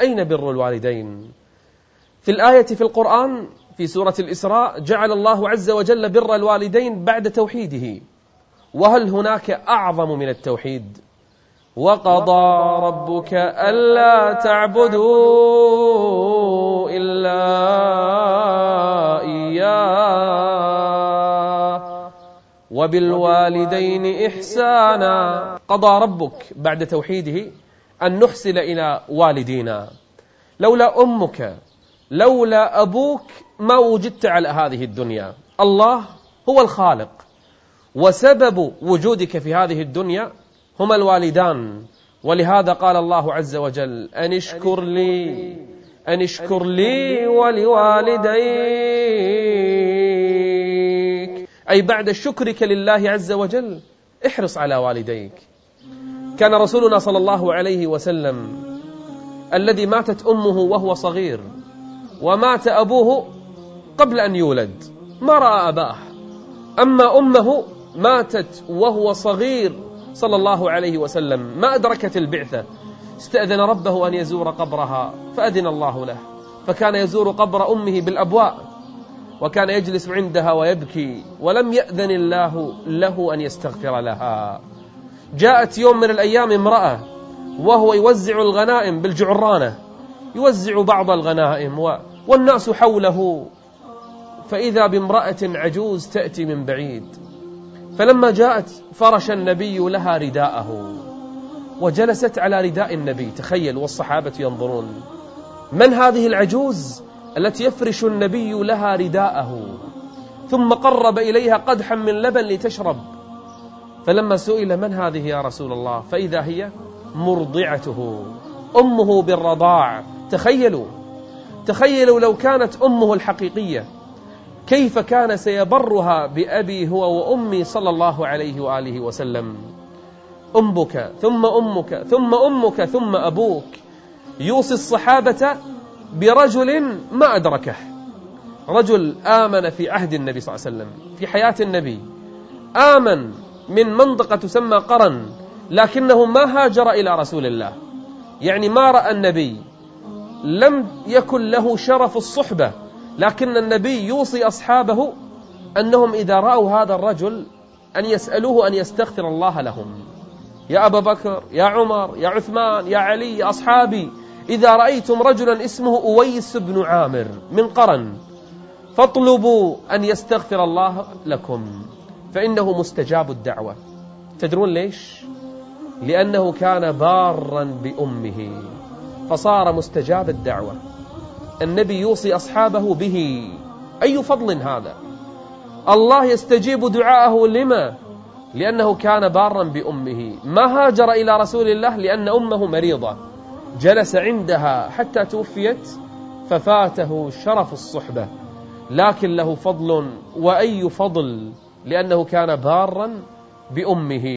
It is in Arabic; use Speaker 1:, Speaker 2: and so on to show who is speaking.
Speaker 1: أين بر الوالدين؟ في الآية في القرآن في سورة الإسراء جعل الله عز وجل بر الوالدين بعد توحيده. وهل هناك أعظم من التوحيد؟ وقضى ربك ألا تعبدوا إلا إياه. وبالوالدين إحسانا. قضى ربك بعد توحيده. أن نحسن إلى والدينا. لولا أمك لولا أبوك ما وجدت على هذه الدنيا. الله هو الخالق وسبب وجودك في هذه الدنيا هما الوالدان. ولهذا قال الله عز وجل أن اشكر لي أن اشكر لي ولوالديك. أي بعد شكرك لله عز وجل احرص على والديك. كان رسولنا صلى الله عليه وسلم الذي ماتت أمه وهو صغير ومات أبوه قبل أن يولد ما رأى أباه. أما أمه ماتت وهو صغير صلى الله عليه وسلم ما أدركت البعثة. استأذن ربه أن يزور قبرها فأذن الله له. فكان يزور قبر أمه بالأبواء وكان يجلس عندها ويبكي ولم يأذن الله له أن يستغفر لها. جاءت يوم من الأيام امرأة وهو يوزع الغنائم بالجعرانة يوزع بعض الغنائم. والناس حوله. فإذا بامرأة عجوز تأتي من بعيد. فلما جاءت فرش النبي لها رداءه وجلست على رداء النبي. تخيل والصحابة ينظرون. من هذه العجوز التي يفرش النبي لها رداءه؟ ثم قرب إليها قدحا من لبن لتشرب. فلما سئل من هذه يا رسول الله؟ فإذا هي مرضعته. أمه بالرضاع. تخيلوا. تخيلوا لو كانت أمه الحقيقية. كيف كان سيبرها بأبي هو وأمي صلى الله عليه وآله وسلم؟ أمك ثم أمك ثم أمك ثم أبوك. يوصي الصحابة برجل ما أدركه. رجل آمن في عهد النبي صلى الله عليه وسلم في حياة النبي. آمن من منطقة تسمى قرن لكنه ما هاجر إلى رسول الله. يعني ما رأى النبي. لم يكن له شرف الصحبة لكن النبي يوصي أصحابه أنهم إذا رأوا هذا الرجل أن يسألوه أن يستغفر الله لهم. يا أبا بكر يا عمر يا عثمان يا علي يا أصحابي. إذا رأيتم رجلا اسمه أويس بن عامر من قرن فاطلبوا أن يستغفر الله لكم. فإنه مستجاب الدعوة. تدرون ليش؟ لأنه كان بارا بأمه فصار مستجاب الدعوة. النبي يوصي أصحابه به. أي فضل هذا؟ الله يستجيب دعاءه لما؟ لأنه كان بارا بأمه. ما هاجر إلى رسول الله لأن أمه مريضة. جلس عندها حتى توفيت ففاته شرف الصحبة. لكن له فضل وأي فضل؟ لأنه كان بارا بأمه.